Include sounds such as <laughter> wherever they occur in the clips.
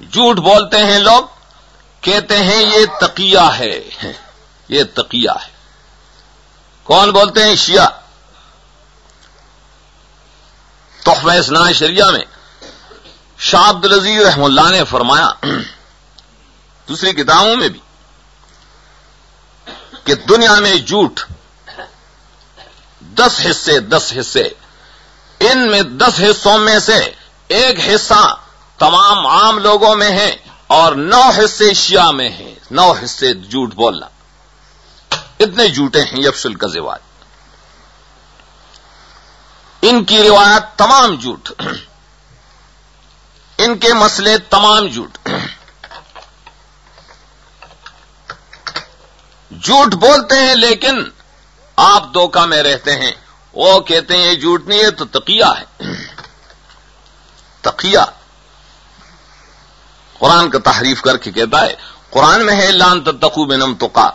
جھوٹ بولتے ہیں لوگ، کہتے ہیں یہ تقیہ ہے۔ <laughs> یہ تقیہ ہے۔ کون بولتے ہیں؟ شیعہ۔ تحفہ اسنا شریعہ میں شاہ عبد العزیز رحم اللہ نے فرمایا، <clears throat> دوسری کتابوں میں بھی، کہ دنیا میں جھوٹ دس حصے دس حصے، ان میں دس حصوں میں سے ایک حصہ تمام عام لوگوں میں ہے اور نو حصے شیعہ میں ہیں۔ نو حصے جھوٹ بولنا۔ اتنے جھوٹے ہیں یفسل کا زواج ان کی روایت تمام جھوٹ۔ ان کے مسئلے تمام جھوٹ۔ جھوٹ بولتے ہیں لیکن آپ دھوکہ میں رہتے ہیں۔ وہ کہتے ہیں یہ جھوٹ نہیں ہے تو تقیہ ہے۔ تقیہ۔ قرآن کا تحریف کر کے کہتا ہے، قرآن میں ہے لان تقو بنم توقا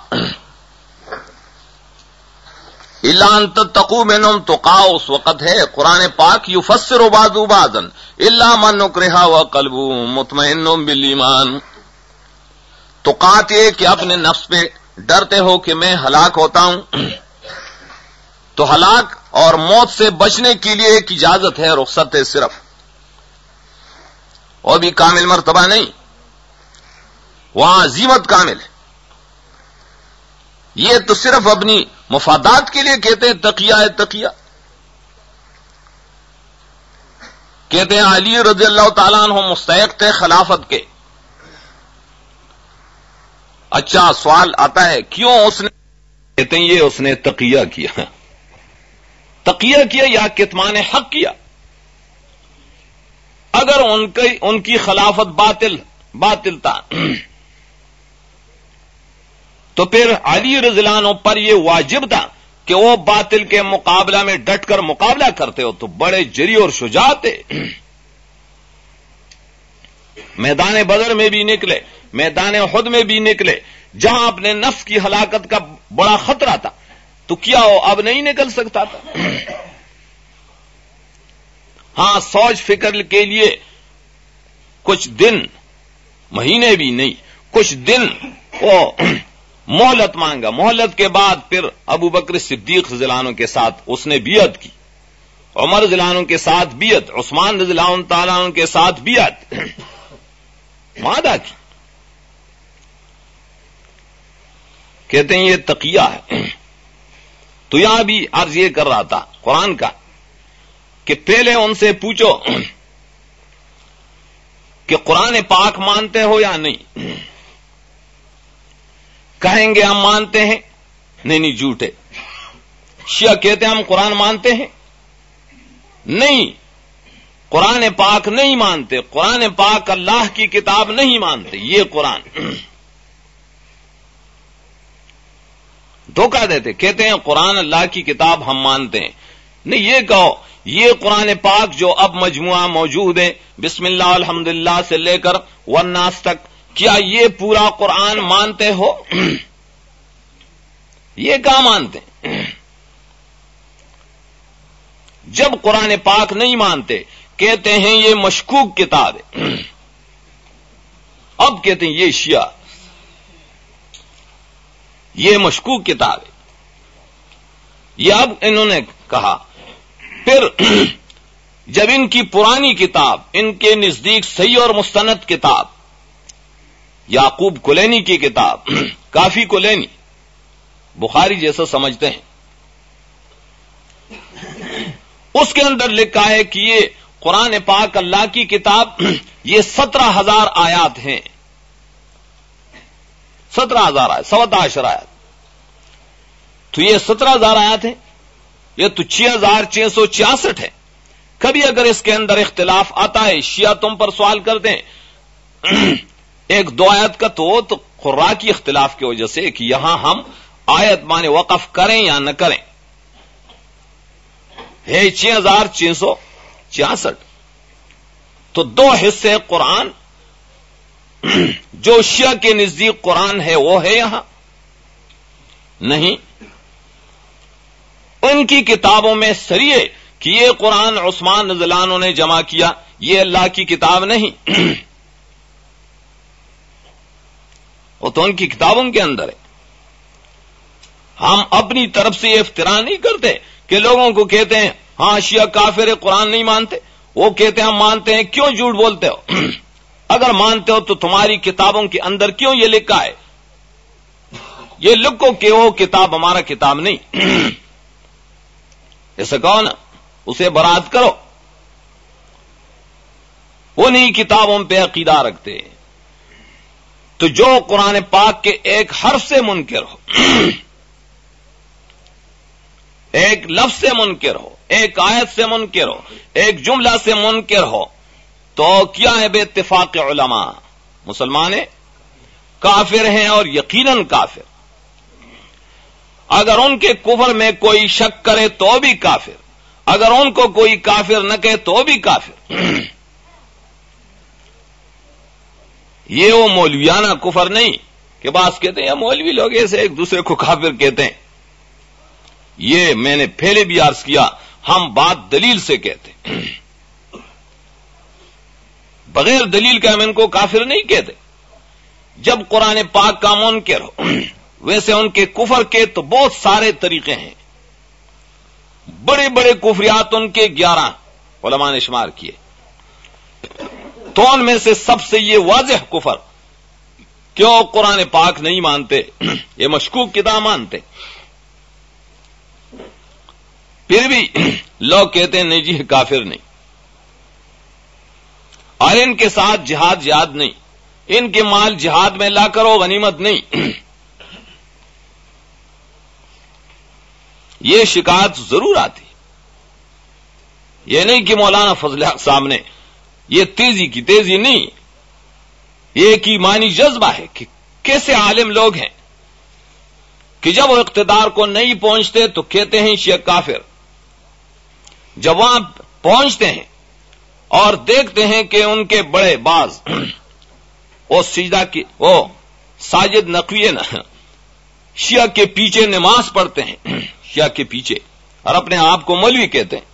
لان تقو بنم توقا اس وقت ہے، قرآن پاک یو فسر و بادو بادن اللہ من نکرا و کلبو مطمئن بلیمان تو یہ کہ اپنے نفس پہ ڈرتے ہو کہ میں ہلاک ہوتا ہوں۔ <clears throat> تو ہلاک اور موت سے بچنے کے لیے ایک اجازت ہے، رخصت ہے صرف۔ اور بھی کامل مرتبہ نہیں۔ وہاں عظیمت کامل ہے۔ یہ تو صرف اپنی مفادات کے لیے کہتے ہیں، تقیہ ہے تقیہ۔ کہتے ہیں، علی رضی اللہ تعالیٰ عنہ مستحق تھے خلافت کے۔ اچھا سوال آتا ہے، کیوں اس نے کہتے ہیں، یہ اس نے تقیہ کیا؟ تقیہ کیا یا کتمان حق کیا؟ اگر ان کی ان کی خلافت باطل باطل تھا۔ تو پھر علی رضلانوں پر یہ واجب تھا کہ وہ باطل کے مقابلہ میں ڈٹ کر مقابلہ کرتے ہو، تو بڑے جری اور شجاع میدان بدر میں بھی نکلے، میدان خود میں بھی نکلے، جہاں اپنے نفس کی ہلاکت کا بڑا خطرہ تھا۔ تو کیا ہو اب نہیں نکل سکتا تھا؟ ہاں سوچ فکر کے لیے کچھ دن، مہینے بھی نہیں، کچھ دن وہ مہلت مانگا۔ مہلت کے بعد پھر ابو بکر صدیق ضلعوں کے ساتھ اس نے بیعت کی۔ عمر ضلعوں کے ساتھ بیعت، عثمان ضلع تعالیٰ کے ساتھ بیعت۔ وعدہ کی۔ کہتے ہیں یہ تقیہ ہے۔ تو یہاں بھی عرض یہ کر رہا تھا قرآن کا۔ کہ پہلے ان سے پوچھو کہ قرآن پاک مانتے ہو یا نہیں؟ کہیں گے ہم مانتے ہیں؟ نہیں نہیں، جھوٹے۔ شیعہ کہتے ہیں ہم قرآن مانتے ہیں؟ نہیں، قرآن پاک نہیں مانتے۔ قرآن پاک اللہ کی کتاب نہیں مانتے، یہ قرآن۔ دھوکہ دیتے، کہتے ہیں قرآن اللہ کی کتاب ہم مانتے ہیں۔ نہیں، یہ کہو یہ قرآن پاک جو اب مجموعہ موجود ہے بسم اللہ الحمد سے لے کر وناس تک، کیا یہ پورا قرآن مانتے ہو؟ <clears throat> یہ کہاں مانتے؟ <clears throat> جب قرآن پاک نہیں مانتے، کہتے ہیں یہ مشکوک کتاب ہے۔ <clears throat> اب کہتے ہیں یہ شیعہ، یہ مشکوک کتاب ہے۔ یہ اب انہوں نے کہا پھر جب ان کی پرانی کتاب، ان کے نزدیک صحیح اور مستند کتاب، یعقوب کلینی کی کتاب، کافی کلینی، بخاری جیسا سمجھتے ہیں۔ اس کے اندر لکھا ہے کہ یہ قرآن پاک اللہ کی کتاب، یہ سترہ ہزار آیات ہیں۔ سترہ ہزار آیات سوت عشر آیات۔ تو یہ سترہ ہزار آیات ہیں۔ یہ تو چھ ہزار چھ سو چھیاسٹھ ہے۔ کبھی اگر اس کے اندر اختلاف آتا ہے، شیعہ تم پر سوال کرتے ہیں <clears throat> ایک دو آیت کا تو تو خوراکی اختلاف کی وجہ سے کہ یہاں ہم آیت مانے وقف کریں یا نہ کریں۔ ہے چھ ہزار چھ سو چھیاسٹھ۔ تو دو حصے قرآن، <clears throat> جو شیعہ کے نزدیک قرآن ہے، وہ ہے یہاں۔ نہیں ان کی کتابوں میں سریے کہ یہ قرآن عثمان نزلانوں نے جمع کیا، یہ اللہ کی کتاب نہیں۔ <clears throat> وہ تو ان کی کتابوں کے اندر ہے۔ ہم اپنی طرف سے یہ افطرا نہیں کرتے کہ لوگوں کو کہتے ہیں ہاں شیعہ کافر قرآن نہیں مانتے۔ وہ کہتے ہیں، ہم مانتے ہیں، کیوں جھوٹ بولتے ہو؟ <clears throat> اگر مانتے ہو تو تمہاری کتابوں کے اندر کیوں یہ لکھا ہے؟ یہ لکھو کہ وہ کتاب ہمارا کتاب نہیں۔ <clears throat> ایسا کہو نا اسے برات کرو۔ انہیں کتابوں پہ عقیدہ رکھتے۔ تو جو قرآن پاک کے ایک حرف سے منکر ہو، ایک لفظ سے منکر ہو، ایک آیت سے منکر ہو، ایک جملہ سے منکر ہو، تو کیا ہے بے اتفاق علماء؟ مسلمان کافر ہیں اور یقیناً کافر۔ اگر ان کے کفر میں کوئی شک کرے تو بھی کافر اگر ان کو کوئی کافر نہ کہے تو بھی کافر <clears throat> یہ وہ مولویانہ کفر نہیں کہ بعض کہتے ہیں مولوی لوگ ایسے ایک دوسرے کو کافر کہتے ہیں۔ یہ میں نے پہلے بھی عرض کیا، ہم بات دلیل سے کہتے ہیں۔ بغیر دلیل کے ہم ان کو کافر نہیں کہتے۔ جب قرآن پاک کا منکر ہو۔ <clears throat> ویسے ان کے کفر کے تو بہت سارے طریقے ہیں۔ بڑے بڑے کفریات ان کے گیارہ علماء نے شمار کیے۔ تو ان میں سے سب سے یہ واضح کفر، کیوں قرآن پاک نہیں مانتے؟ <clears throat> یہ مشکوک کتاب مانتے۔ پھر بھی <clears throat> لوگ کہتے ہیں، نہیں جی کافر نہیں۔ اور ان کے ساتھ جہاد یاد نہیں۔ ان کے مال جہاد میں لا کرو، غنیمت نہیں۔ <clears throat> یہ شکایت ضرور آتی۔ یہ نہیں کہ مولانا فضل حق سامنے یہ تیزی کی تیزی نہیں، یہ ایک ایمانی جذبہ ہے کہ کیسے عالم لوگ ہیں کہ جب وہ اقتدار کو نہیں پہنچتے تو کہتے ہیں شیخ کافر۔ جب وہاں پہنچتے ہیں اور دیکھتے ہیں کہ ان کے بڑے باز <clears throat> وہ سیدھا کی، وہ ساجد نقوی شیعہ کے پیچھے نماز پڑھتے ہیں۔ <clears throat> شیعہ کے پیچھے اور اپنے آپ کو مولوی کہتے ہیں۔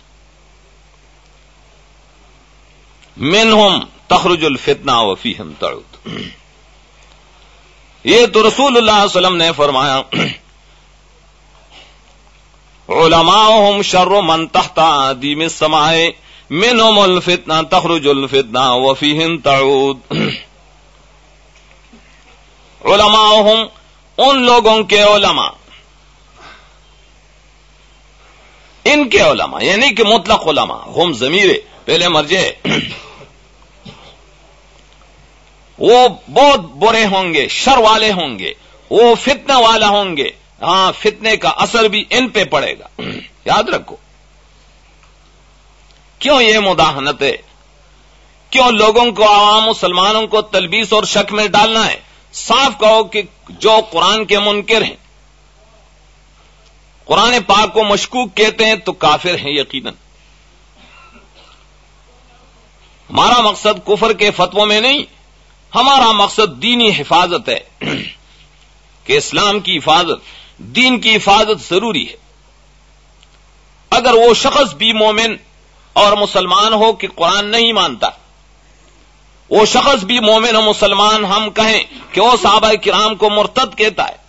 منہم تخرج الفتنا وفیہم تعود۔ یہ تو رسول اللہ علیہ وسلم نے فرمایا علماء شر من تحت دیم السماء منهم الفتنہ تخرج الفتنہ وفیہم تعود۔ علماء ان لوگوں کے علماء ان کے علماء یعنی کہ مطلق علماء، ہم ضمیر پہلے مرجے وہ بہت برے ہوں گے، شر والے ہوں گے، وہ فتنہ والا ہوں گے۔ ہاں فتنے کا اثر بھی ان پہ پڑے گا۔ یاد رکھو۔ کیوں یہ مداحنت ہے؟ کیوں لوگوں کو عوام مسلمانوں کو تلبیس اور شک میں ڈالنا ہے؟ صاف کہو کہ جو قرآن کے منکر ہیں۔ قرآن پاک کو مشکوک کہتے ہیں تو کافر ہیں یقیناً۔ ہمارا مقصد کفر کے فتووں میں نہیں، ہمارا مقصد دینی حفاظت ہے کہ اسلام کی حفاظت، دین کی حفاظت ضروری ہے۔ اگر وہ شخص بھی مومن اور مسلمان ہو کہ قرآن نہیں مانتا، وہ شخص بھی مومن اور مسلمان ہم کہیں کہ وہ صحابہ کرام کو مرتد کہتا ہے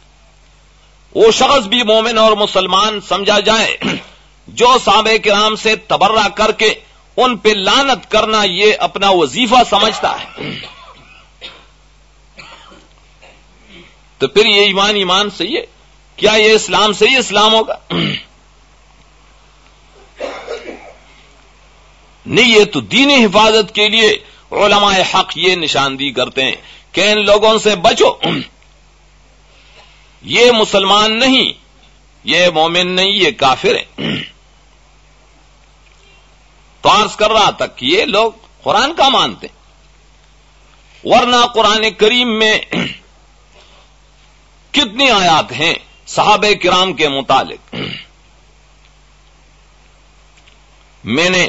وہ شخص بھی مومن اور مسلمان سمجھا جائے <clears throat> جو صحابہ کرام سے تبرہ کر کے ان پہ لانت کرنا یہ اپنا وظیفہ سمجھتا ہے۔ <clears throat> تو پھر یہ ایمان ایمان صحیح ہے کیا یہ اسلام صحیح اسلام ہوگا؟ <clears throat> نہیں، یہ تو دینی حفاظت کے لیے علماء حق یہ نشاندہی کرتے ہیں کہ ان لوگوں سے بچو۔ یہ مسلمان نہیں، یہ مومن نہیں، یہ کافر ہیں۔ تو عرض کر رہا تھا کہ یہ لوگ قرآن کا مانتے ورنہ قرآن کریم میں کتنی آیات ہیں صحابہ کرام کے متعلق۔ میں نے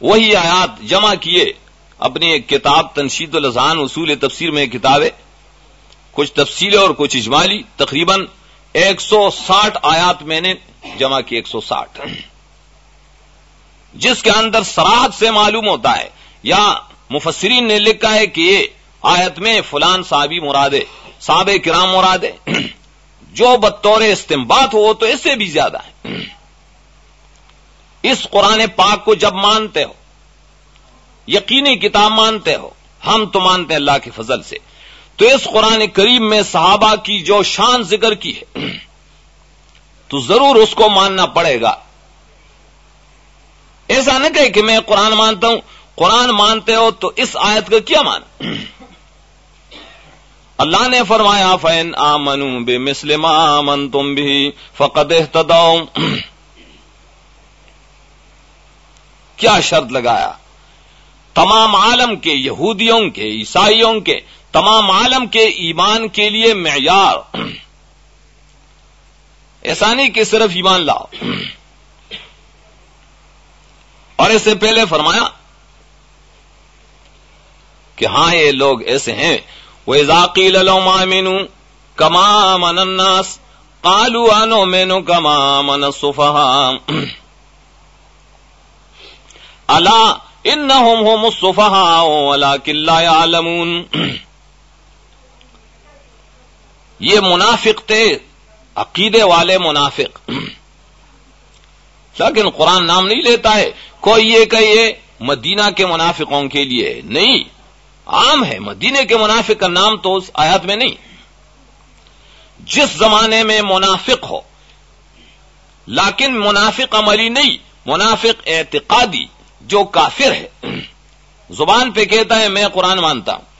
وہی آیات جمع کیے اپنی ایک کتاب تنشید الزان اصول تفسیر میں کتاب ہے۔ کچھ تفصیلیں اور کچھ اجمالی، تقریباً ایک سو ساٹھ آیات میں نے جمع کی ایک سو ساٹھ۔ جس کے اندر سراحت سے معلوم ہوتا ہے، یا مفسرین نے لکھا ہے کہ یہ آیت میں فلان صحابی مراد ہے صاب کرام مراد ہے۔ جو بطور استمبات ہو تو اس سے بھی زیادہ ہے۔ اس قرآن پاک کو جب مانتے ہو، یقینی کتاب مانتے ہو، ہم تو مانتے ہیں اللہ کے فضل سے۔ تو اس قرآن کریم میں صحابہ کی جو شان ذکر کی ہے، تو ضرور اس کو ماننا پڑے گا۔ ایسا نہ کہ میں قرآن مانتا ہوں۔ قرآن مانتے ہو تو اس آیت کا کیا مان اللہ نے فرمایا فین آمن بے مسلم آمن تم بھی فقد کیا شرط لگایا؟ تمام عالم کے، یہودیوں کے، عیسائیوں کے تمام عالم کے ایمان کے لیے معیار۔ ایسا نہیں کہ صرف ایمان لاؤ۔ اور اس سے پہلے فرمایا کہ ہاں یہ لوگ ایسے ہیں۔ وہ ذاکی لو مینو کما من اناس کالو آنو مینو کما من سفہ اللہ ان ہوم سفہ اللہ کلّا عالمون یہ منافق تھے، عقیدے والے منافق۔ <clears throat> لیکن قرآن نام نہیں لیتا ہے، کوئی یہ کہ یہ مدینہ کے منافقوں کے لیے۔ نہیں، عام ہے مدینے کے منافق کا نام تو اس آیات میں نہیں۔ جس زمانے میں منافق ہو، لیکن منافق عملی نہیں، منافق اعتقادی جو کافر ہے۔ <clears throat> زبان پہ کہتا ہے، میں قرآن مانتا ہوں۔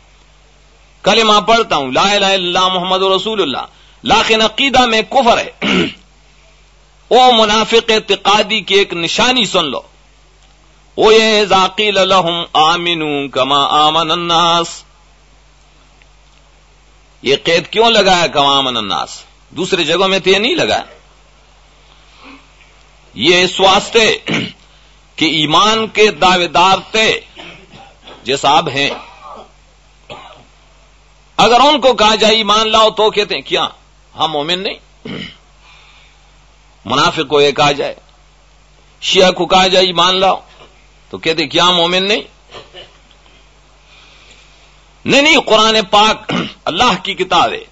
کلمہ پڑھتا ہوں، لا الہ الا اللہ محمد رسول اللہ۔ لاکن عقیدہ میں کفر ہے۔ <clears throat> او منافق اعتقادی کی ایک نشانی سن لو۔ وہ یہ ذاکیل الحم آمین کما آمن الناس۔ یہ قید کیوں لگایا کما آمن الناس؟ دوسرے جگہوں میں تو یہ نہیں لگایا۔ یہ اس واسطے <clears throat> کہ ایمان کے دعوے دار تھے جیسا ہیں۔ اگر ان کو کہا جائے ایمان لاؤ تو کہتے ہیں، کیا؟ ہم مومن نہیں۔ <clears throat> منافق کو یہ کہا جائے۔ شیعہ کو کہا جائے ایمان لاؤ تو کہتے کیا، مومن نہیں؟ نہیں نہیں، قرآن پاک <clears throat> اللہ کی کتاب ہے۔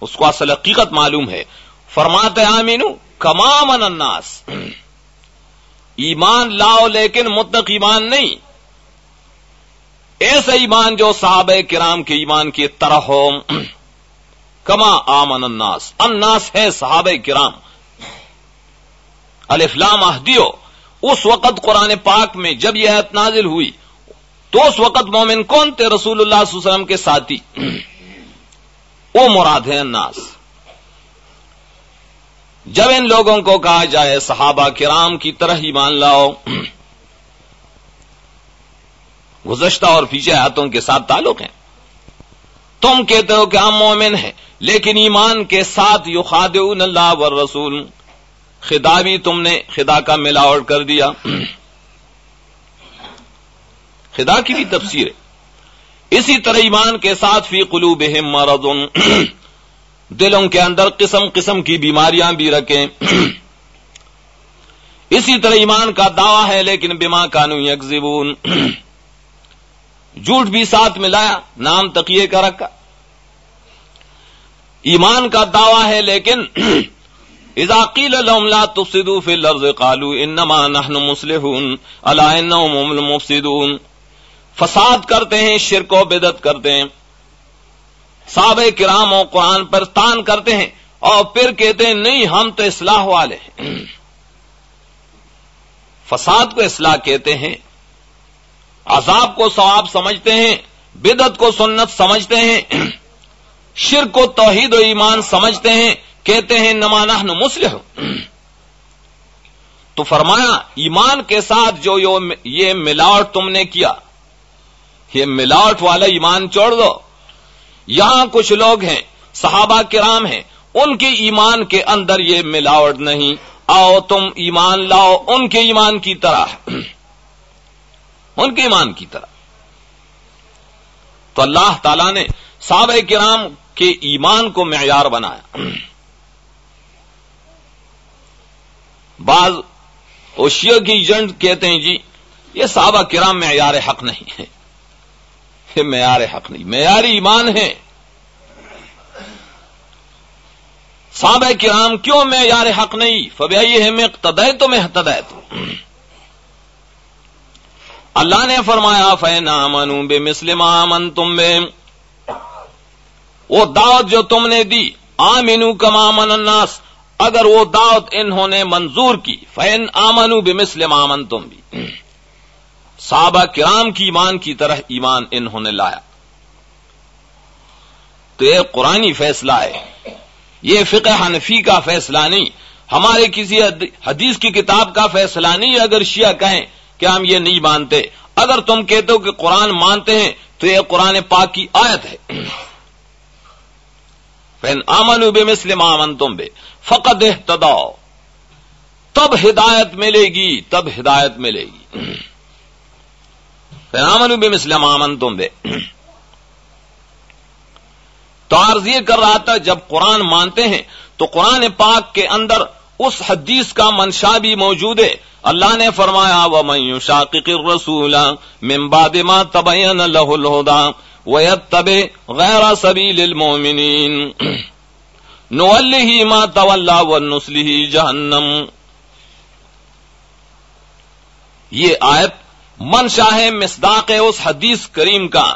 اس کو اصل حقیقت معلوم ہے۔ فرماتے آمین کما من الناس۔ <clears throat> ایمان لاؤ لیکن متق ایمان نہیں۔ ایسا ایمان جو صحابہ کرام کے ایمان کی طرح ہو کما آمن الناس۔ الناس ہے صحابہ کرام۔ الفلام اہدیو اس وقت قرآن پاک میں جب یہ ایت نازل ہوئی، تو اس وقت مومن کون تھے؟ رسول اللہ صلی اللہ علیہ وسلم کے ساتھی۔ وہ مراد ہے الناس۔ جب ان لوگوں کو کہا جائے صحابہ کرام کی طرح ہی مان لاؤ گزشتہ اور پیچھے ہاتھوں کے ساتھ تعلق ہیں۔ تم کہتے ہو کہ ہم مومن ہیں، لیکن ایمان کے ساتھ یو خاد اللہ و رسول خدا بھی تم نے خدا کا ملاوٹ کر دیا۔ خدا کی بھی تفسیر ہے۔ اسی طرح ایمان کے ساتھ فی قلوب مرض، دلوں کے اندر قسم قسم کی بیماریاں بھی رکھیں۔ اسی طرح ایمان کا دعویٰ ہے، لیکن بیما کانو یکزبون جھوٹ بھی ساتھ ملایا، نام تقیے کا رکھا۔ ایمان کا دعویٰ ہے، لیکن <clears throat> اذاقیل لهم لا تفسدوا في الارض قالوا انما نحن مصلحون، الا انهم هم المفسدون۔ فساد کرتے ہیں، شرک و بدت کرتے ہیں۔ صحابہ کرام و قرآن پر تان کرتے ہیں اور پھر کہتے ہیں، نہیں، ہم تو اصلاح والے ہیں۔ <clears throat> فساد کو اصلاح کہتے ہیں عذاب کو ثواب سمجھتے ہیں بدت کو سنت سمجھتے ہیں، شرک کو توحید و ایمان سمجھتے ہیں، کہتے ہیں نمانہ مسلح تو فرمایا، ایمان کے ساتھ جو یہ ملاوٹ تم نے کیا، یہ ملاوٹ والا ایمان چھوڑ دو۔ یہاں کچھ لوگ ہیں، صحابہ کرام ہیں، ان کے ایمان کے اندر یہ ملاوٹ نہیں۔ آؤ تم ایمان لاؤ، ان کے ایمان کی طرح۔ ان کے ایمان کی طرح تو اللہ تعالی نے صحابہ کرام کے ایمان کو معیار بنایا۔ بعض اوشیا کی ایجنٹ کہتے ہیں جی یہ صحابہ کرام معیار حق نہیں ہے۔ یہ معیار حق نہیں معیاری ایمان ہے۔ صحابہ کرام کیوں میں یار حق نہیں؟ فب ہے میں تدے تو میں تدے تو اللہ نے فرمایا فین امن بے مسلم امن تم بے وہ دعوت جو تم نے دی آمینو کما من الناس، اگر وہ دعوت انہوں نے منظور کی فین آمنو بے مسلم آمن تم بھی صحابہ کرام کی ایمان کی طرح ایمان انہوں نے لایا۔ تو یہ قرآن فیصلہ ہے۔ یہ فقہ حنفی کا فیصلہ نہیں۔ ہمارے کسی حدیث کی کتاب کا فیصلہ نہیں، اگر شیعہ کہیں کہ ہم یہ نہیں مانتے۔ اگر تم کہتے ہو کہ قرآن مانتے ہیں، تو یہ قرآن پاک کی آیت ہے۔ آمن بے مسلم آمن تم بے فقط احتداؤ تب ہدایت ملے گی، تب ہدایت ملے گی۔ آمن بے مسلم آمن تم بے تو عرض یہ کر رہا تھا، جب قرآن مانتے ہیں، تو قرآن پاک کے اندر اس حدیث کا منشا بھی موجود ہے۔ اللہ نے فرمایا وہ میں شاقر رسول ممباد ماں تبین لہ الہدا وب غیر سبیل المومنین نولی ما طلّہ و نسلی جہنم یہ آیت منشا ہے مصداق اس حدیث کریم کا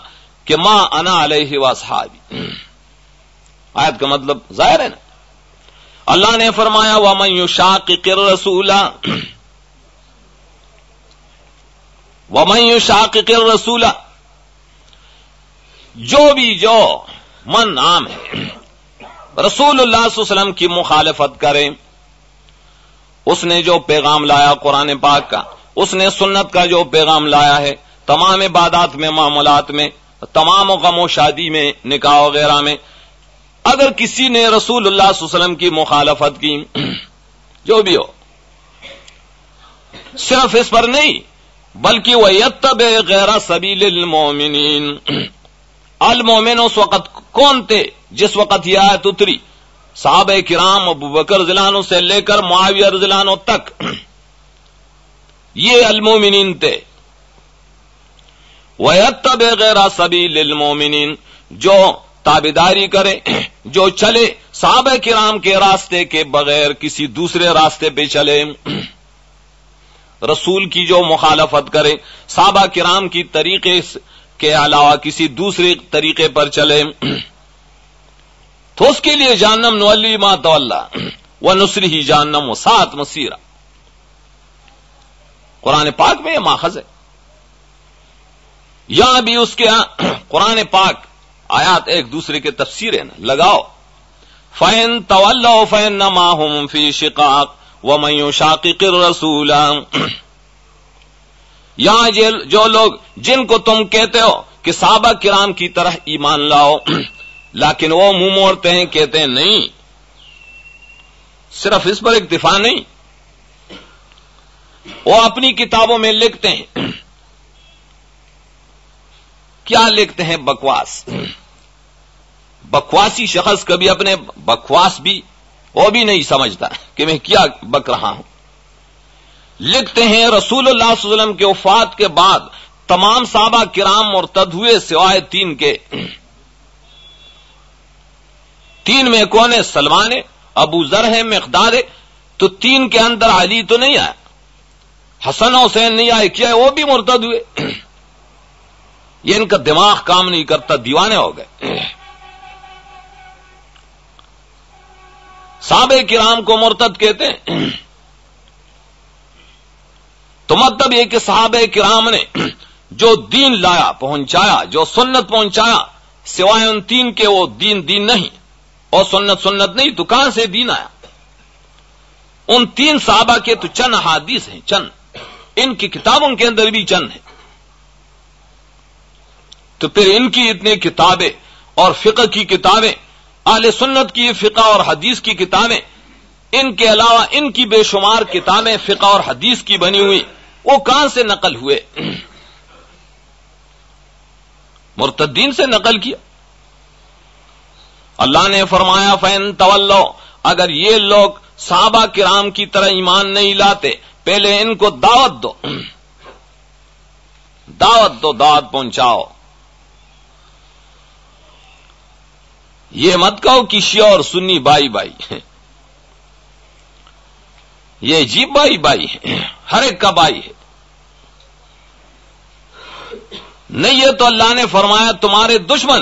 کہ ماں انا علیہ و صحابی <clears throat> آیت کا مطلب ظاہر ہے نا؟ اللہ نے فرمایا وہ میں شاق کر رسولا وہ میں شاق جو بھی جو من نام ہے، رسول اللہ صلی اللہ علیہ وسلم کی مخالفت کرے، اس نے جو پیغام لایا قرآن پاک کا، اس نے سنت کا جو پیغام لایا ہے، تمام عبادات میں، معاملات میں، تمام غم و شادی میں، نکاح وغیرہ میں، اگر کسی نے رسول اللہ صلی اللہ علیہ وسلم کی مخالفت کی، جو بھی ہو، صرف اس پر نہیں بلکہ وہ یتب غیر سبیل المومنین المومن اس وقت کون تھے؟ جس وقت یہ آیت اتری؟ صحابہ کرام ابو بکر ضلانوں سے لے کر معاویہ ضلانوں تک۔ یہ المومنین تھے۔ وہ تب غیر سبیل المومنین جو تابیداری کرے، جو چلے، صحابہ کرام کے راستے کے بغیر کسی دوسرے راستے پہ چلے۔ رسول کی جو مخالفت کرے صحابہ کرام کی طریقے کے علاوہ کسی دوسرے طریقے پر چلے تو اس کے لیے جانم نولی ما تو نسری ہی جانم و سات مسیرہ قرآن پاک میں یہ ماخذ ہے۔ یہاں بھی اس کے <clears throat> قرآن پاک آیات ایک دوسرے کے تفسیر ہے نا لگاؤ۔ فین طول فین نما فی شقاق۔ و میو شاقق رسول یہاں جو لوگ جن کو تم کہتے ہو کہ صحابہ کرام کی طرح ایمان لاؤ، <clears throat> لیکن وہ منہ موڑتے ہیں، کہتے ہیں نہیں، صرف اس پر اکتفا نہیں۔ وہ اپنی کتابوں میں لکھتے ہیں۔ <clears throat> کیا لکھتے ہیں؟ بکواس۔ <clears throat> بکواسی شخص کبھی اپنے بکواس بھی وہ بھی نہیں سمجھتا کہ میں کیا بک رہا ہوں۔ لکھتے ہیں رسول اللہ صلی اللہ علیہ وسلم کے وفات کے بعد تمام صحابہ کرام اور ہوئے سوائے تین کے۔ تین میں کون ہے؟ سلمان ابو ذر ہے مقدار ہے۔ تو تین کے اندر علی تو نہیں آیا۔ حسن حسین نہیں آئے، کیا وہ بھی مرتد ہوئے؟ یہ ان کا دماغ کام نہیں کرتا، دیوانے ہو گئے۔ صحابہ کرام کو مرتد کہتے ہیں۔ تو مطلب یہ کہ صحابہ کرام نے جو دین لایا، پہنچایا، جو سنت پہنچایا، سوائے ان تین کے وہ دین دین نہیں۔ اور سنت سنت نہیں، تو کہاں سے دین آیا؟ ان تین صحابہ کے تو چند حادیث ہیں، چند۔ ان کی کتابوں کے اندر بھی چند ہیں۔ تو پھر ان کی اتنی کتابیں اور فقہ کی کتابیں اہل سنت کی فقہ اور حدیث کی کتابیں، ان کے علاوہ ان کی بے شمار کتابیں فقہ اور حدیث کی بنی ہوئی، وہ کہاں سے نقل ہوئے؟ مرتدین سے نقل کیا۔ اللہ نے فرمایا فین طلو اگر یہ لوگ صحابہ کرام کی طرح ایمان نہیں لاتے، پہلے ان کو دعوت دو۔ دعوت دو، دعوت پہنچاؤ۔ یہ مت کہو کہ شیعہ اور سنی بائی بائی یہ جی بائی بائی ہے ہر ایک کا بائی ہے۔ نہیں، یہ تو اللہ نے فرمایا تمہارے دشمن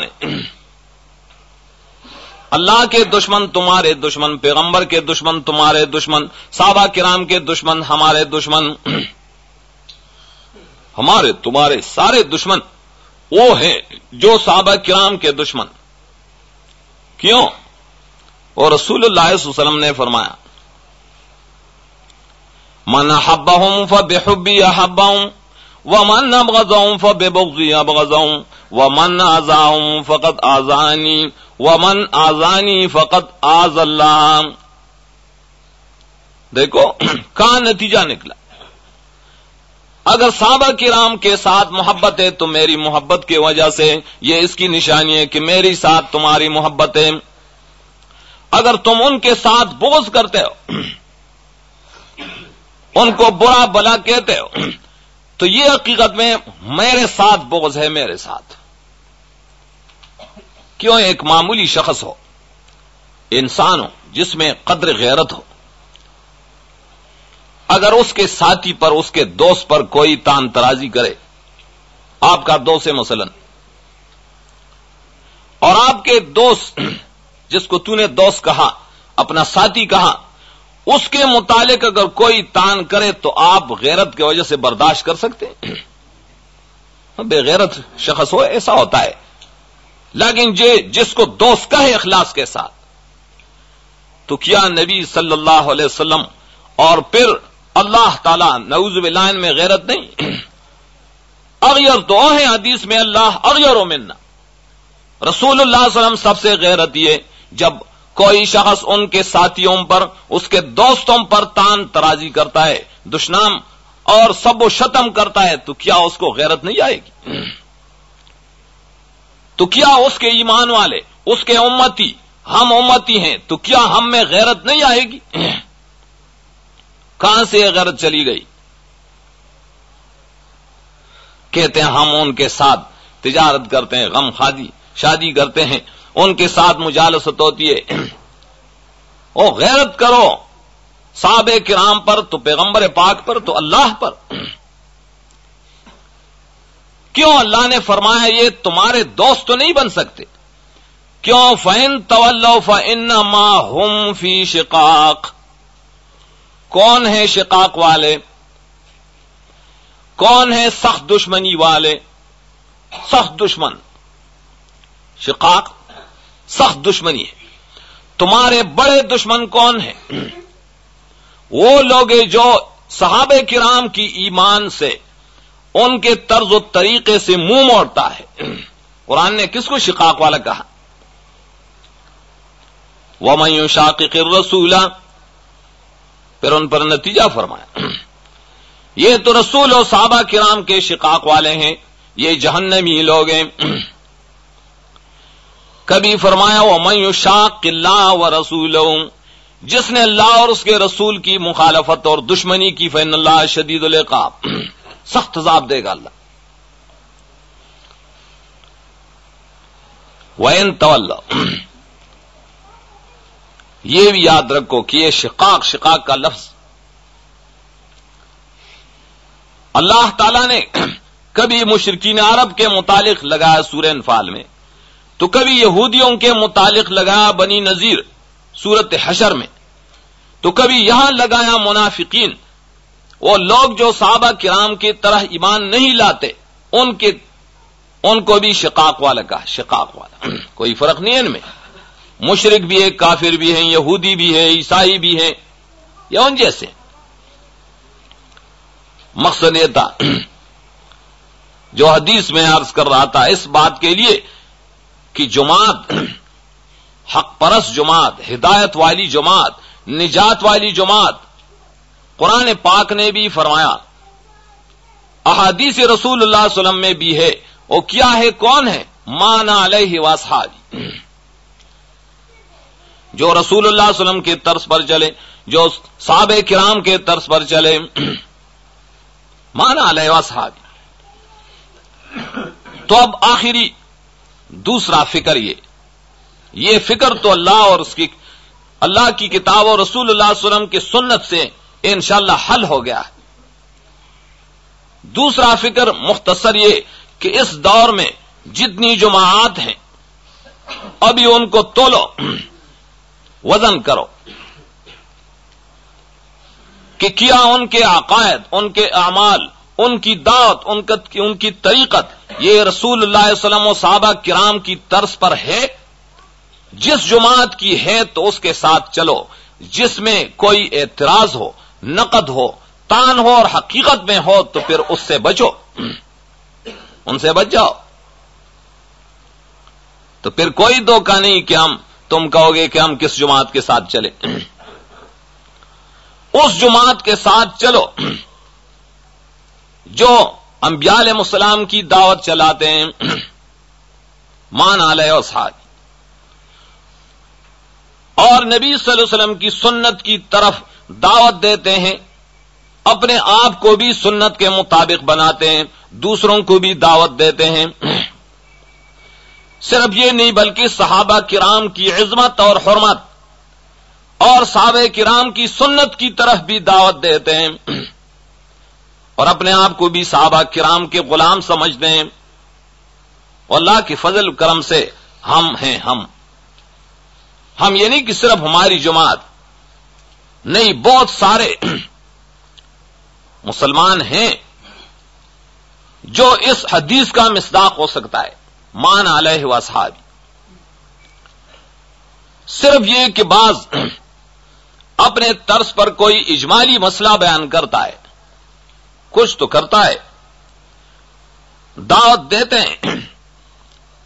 اللہ کے دشمن تمہارے دشمن، پیغمبر کے دشمن تمہارے دشمن، صحابہ کرام کے دشمن ہمارے دشمن۔ ہمارے، تمہارے سارے دشمن وہ ہیں جو صحابہ کرام کے دشمن۔ کیوں؟ اور رسول اللہ علیہ وسلم نے فرمایا، من ہوں فبحبی احبہم ومن ابغضہم فببغضی ابغضہم ومن آزاہم فقط آزانی ومن آزانی فقط آز اللہ. دیکھو، <clears throat> کہاں نتیجہ نکلا؟ اگر صحابہ کرام کے ساتھ محبت ہے تو میری محبت کی وجہ سے یہ اس کی نشانی ہے کہ میری ساتھ تمہاری محبت ہے۔ اگر تم ان کے ساتھ بغض کرتے ہو، ان کو برا بلا کہتے ہو، تو یہ حقیقت میں میرے ساتھ بغض ہے میرے ساتھ۔ کیوں ایک معمولی شخص ہو، انسان ہو، جس میں قدر غیرت ہو۔ اگر اس کے ساتھی پر، اس کے دوست پر کوئی تان ترازی کرے، آپ کا دوست مثلا۔ اور آپ کے دوست، جس کو تو نے دوست کہا، اپنا ساتھی کہا، اس کے متعلق اگر کوئی تان کرے تو آپ غیرت کی وجہ سے برداشت کر سکتے ہاں، بے غیرت شخص ہو، ایسا ہوتا ہے۔ لیکن جس کو دوست کہے اخلاص کے ساتھ، تو کیا نبی صلی اللہ علیہ وسلم اور پھر اللہ تعالی، نعوذ باللہ میں غیرت نہیں۔ اغیر تو ہے حدیث میں اللہ، اغیر و منا رسول اللہ علیہ وسلم سب سے غیرت یہ، جب کوئی شخص ان کے ساتھیوں پر، اس کے دوستوں پر تان ترازی کرتا ہے، دشنام اور سب و شتم کرتا ہے، تو کیا اس کو غیرت نہیں آئے گی؟ تو کیا اس کے ایمان والے، اس کے امتی، ہم امتی ہیں، تو کیا ہم میں غیرت نہیں آئے گی؟ کہاں سے یہ غرض چلی گئی؟ کہتے ہیں ہم ان کے ساتھ تجارت کرتے ہیں، غم خادی، شادی کرتے ہیں، ان کے ساتھ مجالست ہوتی ہے۔ <clears throat> او غیرت کرو۔ صاب کرام پر، تو پیغمبر پاک پر، تو اللہ پر۔ <clears throat> کیوں اللہ نے فرمایا یہ تمہارے دوست تو نہیں بن سکتے؟ کیوں؟ فین طلو فن ماں فی شقاق۔ کون ہے شقاق والے؟ کون ہے سخت دشمنی والے؟ سخت دشمن۔ شقاق سخت دشمنی ہے۔ تمہارے بڑے دشمن کون ہیں؟ وہ لوگ جو صحاب کرام کی ایمان سے ان کے طرز و طریقے سے منہ موڑتا ہے۔ قرآن نے کس کو شقاق والا کہا؟ وہ میوں شاق رسولہ پھر ان پر نتیجہ فرمایا۔ <clears throat> یہ تو رسول و صحابہ کرام کے شقاق والے ہیں، یہ جہنمی لوگ ہیں۔ <clears throat> کبھی فرمایا وہ میں شاق اللہ و رسول جس نے اللہ اور اس کے رسول کی مخالفت اور دشمنی کی فین اللہ شدید القاب <clears throat> سخت عذاب دے گا اللہ۔ وین تو یہ بھی یاد رکھو کہ یہ شقاق شقاق کا لفظ۔ اللہ تعالی نے <clears throat> کبھی مشرقین عرب کے متعلق لگایا سورہ انفال میں، تو کبھی یہودیوں کے متعلق لگایا بنی نذیر سورت حشر میں، تو کبھی یہاں لگایا منافقین۔ وہ لوگ جو صحابہ کرام کی طرح ایمان نہیں لاتے، ان کے، ان کو بھی شقاق والا کہا، شقاق والا۔ <clears throat> کوئی فرق نہیں ہے ان میں۔ مشرق بھی ہے کافر بھی ہیں، یہودی بھی ہے عیسائی بھی ہے یا ان جیسے۔ مقصد یہ تھا <clears throat> جو حدیث میں عرض کر رہا تھا، اس بات کے لیے کہ جماعت <clears throat> حق پرس جماعت، ہدایت والی جماعت، نجات والی جماعت، قرآن پاک نے بھی فرمایا، احادیث رسول اللہ علیہ وسلم میں بھی ہے، وہ کیا ہے، کون ہے؟ مانا علیہ واسحابی۔ <clears throat> جو رسول اللہ علیہ وسلم کے طرز پر چلے، جو صاب کرام کے طرز پر چلے۔ <clears throat> مانا علیہ صحابی تو اب آخری دوسرا فکر یہ۔ یہ فکر تو اللہ اور اس کی، اللہ کی کتاب اور رسول اللہ علیہ وسلم کی سنت سے انشاءاللہ حل ہو گیا۔ ہے دوسرا فکر مختصر یہ کہ اس دور میں جتنی جماعت ہیں، ابھی ان کو تولو۔ <clears throat> وزن کرو۔ کہ کیا ان کے عقائد، ان کے اعمال، ان کی دعوت، ان کی طریقت یہ رسول اللہ علیہ وسلم و صحابہ کرام کی طرز پر ہے؟ جس جماعت کی ہے تو اس کے ساتھ چلو۔ جس میں کوئی اعتراض ہو، نقد ہو، تان ہو اور حقیقت میں ہو تو پھر اس سے بچو۔ ان سے بچ جاؤ۔ تو پھر کوئی دھوکہ نہیں کہ ہم تم کہو گے کہ ہم کس جماعت کے ساتھ چلے؟ اس جماعت کے ساتھ چلو۔ جو انبیاء علیہ السلام کی دعوت چلاتے ہیں، مان علیہ اور اور نبی صلی اللہ علیہ وسلم کی سنت کی طرف دعوت دیتے ہیں، اپنے آپ کو بھی سنت کے مطابق بناتے ہیں، دوسروں کو بھی دعوت دیتے ہیں۔ صرف یہ نہیں بلکہ صحابہ کرام کی عظمت اور حرمت اور صحابہ کرام کی سنت کی طرف بھی دعوت دیتے ہیں۔ اور اپنے آپ کو بھی صحابہ کرام کے غلام سمجھتے ہیں۔ اللہ کی فضل کرم سے ہم ہیں ہم۔ ہم یہ نہیں کہ صرف ہماری جماعت۔ نہیں، بہت سارے مسلمان ہیں جو اس حدیث کا مصداق ہو سکتا ہے۔ مان علیہ و صحابی صرف یہ کہ بعض اپنے طرز پر کوئی اجمالی مسئلہ بیان کرتا ہے، کچھ تو کرتا ہے، دعوت دیتے ہیں،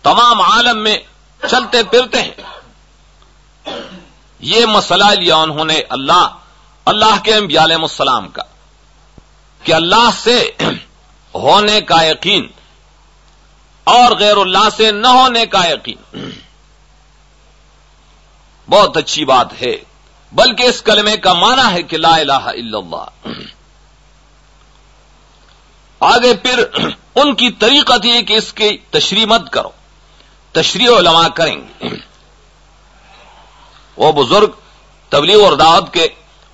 تمام عالم میں چلتے پھرتے ہیں۔ یہ مسئلہ لیا انہوں نے اللہ اللہ کے انبیاء علیہ السلام کا، کہ اللہ سے ہونے کا یقین اور غیر اللہ سے نہ ہونے کا یقین۔ بہت اچھی بات ہے، بلکہ اس کلمے کا معنی ہے کہ لا الہ الا اللہ۔ آگے پھر ان کی طریقہ تھی کہ اس کی تشریح مت کرو، تشریح علماء کریں گے۔ وہ بزرگ تبلیغ اور دعوت کے،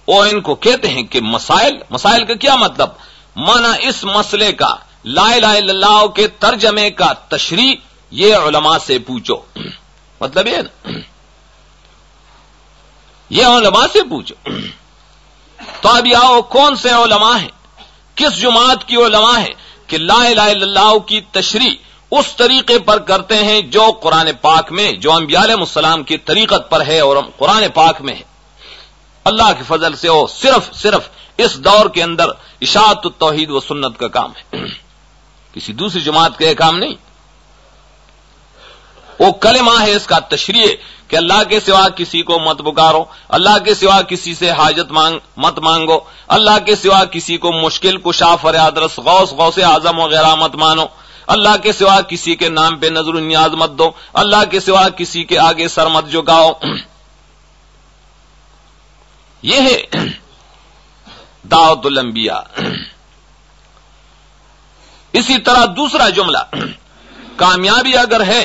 وہ ان کو کہتے ہیں کہ مسائل مسائل کا کیا مطلب؟ مانا اس مسئلے کا لا الہ الا اللہ کے ترجمے کا تشریح یہ علماء سے پوچھو۔ مطلب یہ نا۔ یہ علماء سے پوچھو۔ تو اب آؤ کون سے علماء ہیں؟ کس جماعت کی علماء ہے کہ لا الہ الا اللہ کی تشریح اس طریقے پر کرتے ہیں جو قرآن پاک میں، جو انبیاء علیہ السلام کی طریقت پر ہے اور قرآن پاک میں ہے۔ اللہ کے فضل سے وہ صرف صرف اس دور کے اندر اشاعت التوحید و سنت کا کام ہے۔ کسی دوسری جماعت کا یہ کام نہیں۔ وہ کلمہ ہے اس کا تشریح کہ اللہ کے سوا کسی کو مت پکارو، اللہ کے سوا کسی سے حاجت مانگ، مت مانگو، اللہ کے سوا کسی کو مشکل کشا فریاد رس، غوث غوث اعظم وغیرہ مت مانو۔ اللہ کے سوا کسی کے نام پہ نظر نیاز مت دو۔ اللہ کے سوا کسی کے آگے سر مت جگاؤ یہ ہے دعوت الانبیاء۔ اسی طرح دوسرا جملہ، کامیابی اگر ہے،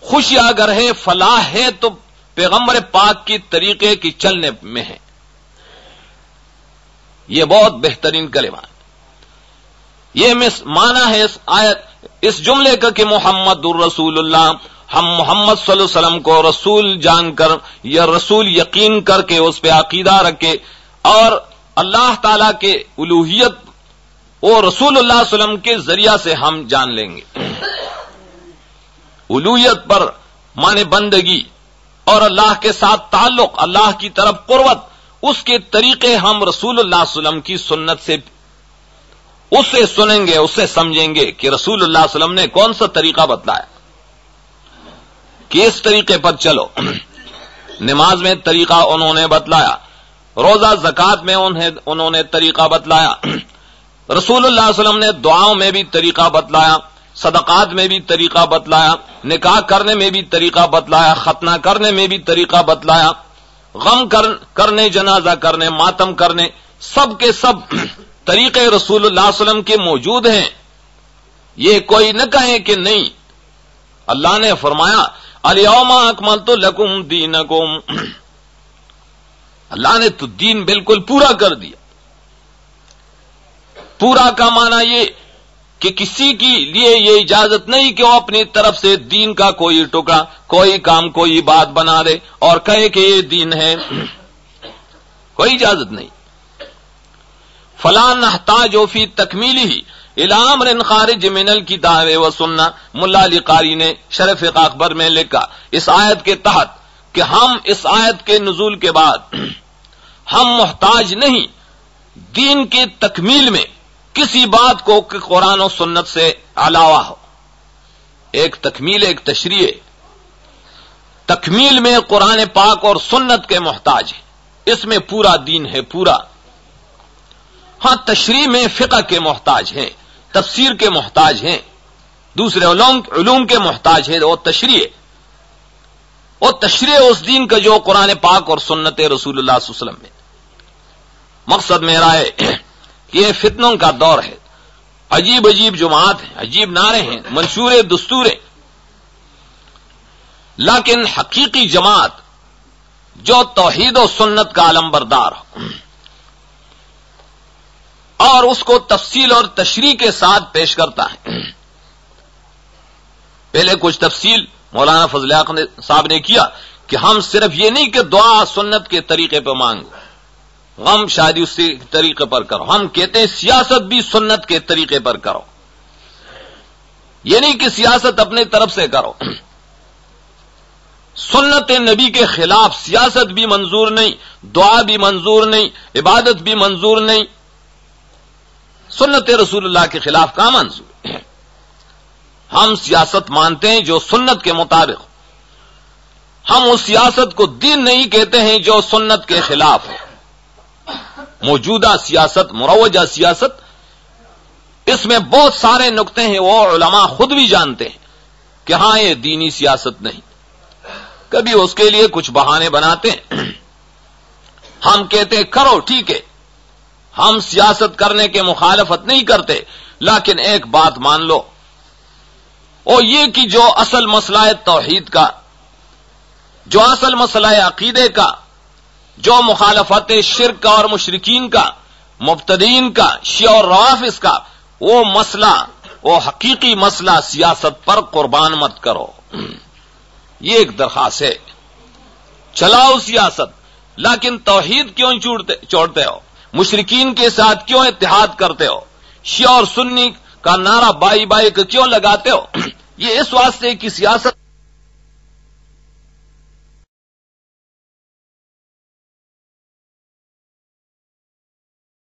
خوشی اگر ہے، فلاح ہے، تو پیغمبر پاک کی طریقے کی چلنے میں ہے۔ یہ بہت بہترین کلمہ۔ یہ مانا ہے اس آیت، اس جملے کا کہ محمد الرسول اللہ، ہم محمد صلی اللہ علیہ وسلم کو رسول جان کر یا رسول یقین کر کے، اس پہ عقیدہ رکھے اور اللہ تعالی کے الوحیت وہ رسول اللہ علیہ وسلم کے ذریعہ سے ہم جان لیں گے۔ الویت پر مان بندگی اور اللہ کے ساتھ تعلق، اللہ کی طرف قربت، اس کے طریقے ہم رسول اللہ علیہ وسلم کی سنت سے اس سے سنیں گے اس سے سمجھیں گے کہ رسول اللہ علیہ وسلم نے کون سا طریقہ بتلایا۔ کہ اس طریقے پر چلو۔ نماز میں طریقہ انہوں نے بتلایا، روزہ زکات میں انہوں نے طریقہ بتلایا۔ رسول اللہ علیہ وسلم نے دعاؤں میں بھی طریقہ بتلایا، صدقات میں بھی طریقہ بتلایا، نکاح کرنے میں بھی طریقہ بتلایا، ختنہ کرنے میں بھی طریقہ بتلایا، غم کرنے، جنازہ کرنے، ماتم کرنے، سب کے سب <clears throat> طریقے رسول اللہ علیہ وسلم کے موجود ہیں۔ یہ کوئی نہ کہیں کہ نہیں۔ اللہ نے فرمایا، الیوم اکمل تو لکم دین <clears throat> اللہ نے تو دین بالکل پورا کر دیا۔ پورا کا معنی یہ کہ کسی کی لیے یہ اجازت نہیں کہ وہ اپنی طرف سے دین کا کوئی ٹکڑا، کوئی کام، کوئی بات بنا دے اور کہے کہ یہ دین ہے۔ کوئی اجازت نہیں۔ فلان نحتاج فی تکمیلی ہی الام رن خارج منل کی دعوے و سننا ملا علی قاری نے شرف اکبر میں لکھا اس آیت کے تحت کہ ہم اس آیت کے نزول کے بعد ہم محتاج نہیں دین کی تکمیل میں کسی بات کو کہ قرآن و سنت سے علاوہ ہو۔ ایک تکمیل، ایک تشریح۔ تکمیل میں قرآن پاک اور سنت کے محتاج ہے اس میں پورا دین ہے، پورا۔ ہاں تشریح میں فقہ کے محتاج ہیں، تفسیر کے محتاج ہیں، دوسرے علوم علوم کے محتاج ہیں وہ تشریح۔ وہ تشریح اس دین کا جو قرآن پاک اور سنت رسول اللہ صلی اللہ علیہ وسلم میں مقصد میرا ہے یہ فتنوں کا دور ہے۔ عجیب عجیب جماعت ہیں، عجیب نعرے ہیں منشور دستور لیکن حقیقی جماعت جو توحید و سنت کا علم بردار ہو۔ اور اس کو تفصیل اور تشریح کے ساتھ پیش کرتا ہے۔ پہلے کچھ تفصیل مولانا فضل صاحب نے کیا کہ ہم صرف یہ نہیں کہ دعا سنت کے طریقے پہ مانگو غم شادی اسی طریقے پر کرو۔ ہم کہتے ہیں سیاست بھی سنت کے طریقے پر کرو۔ یہ نہیں کہ سیاست اپنے طرف سے کرو۔ سنت نبی کے خلاف سیاست بھی منظور نہیں، دعا بھی منظور نہیں، عبادت بھی منظور نہیں۔ سنت رسول اللہ کے خلاف کا منظور؟ ہم سیاست مانتے ہیں جو سنت کے مطابق ہم اس سیاست کو دین نہیں کہتے ہیں جو سنت کے خلاف ہو۔ موجودہ سیاست، مروجہ سیاست، اس میں بہت سارے نقطے ہیں، وہ علماء خود بھی جانتے ہیں کہ ہاں یہ دینی سیاست نہیں۔ کبھی اس کے لیے کچھ بہانے بناتے ہیں۔ ہم کہتے ہیں، کرو، ٹھیک ہے۔ ہم سیاست کرنے کے مخالفت نہیں کرتے، لیکن ایک بات مان لو۔ اور یہ کہ جو اصل مسئلہ ہے توحید کا، جو اصل مسئلہ ہے عقیدے کا جو مخالفت شرک کا اور مشرقین کا مبتدین کا شیع اور روافظ کا، وہ مسئلہ، وہ حقیقی مسئلہ سیاست پر قربان مت کرو۔ یہ ایک درخواست ہے۔ چلاؤ سیاست۔ لیکن توحید کیوں چوڑتے ہو؟ مشرقین کے ساتھ کیوں اتحاد کرتے ہو؟ شیع اور سنی کا نعرہ بائی بائی کیوں لگاتے ہو؟ یہ اس واسطے کی سیاست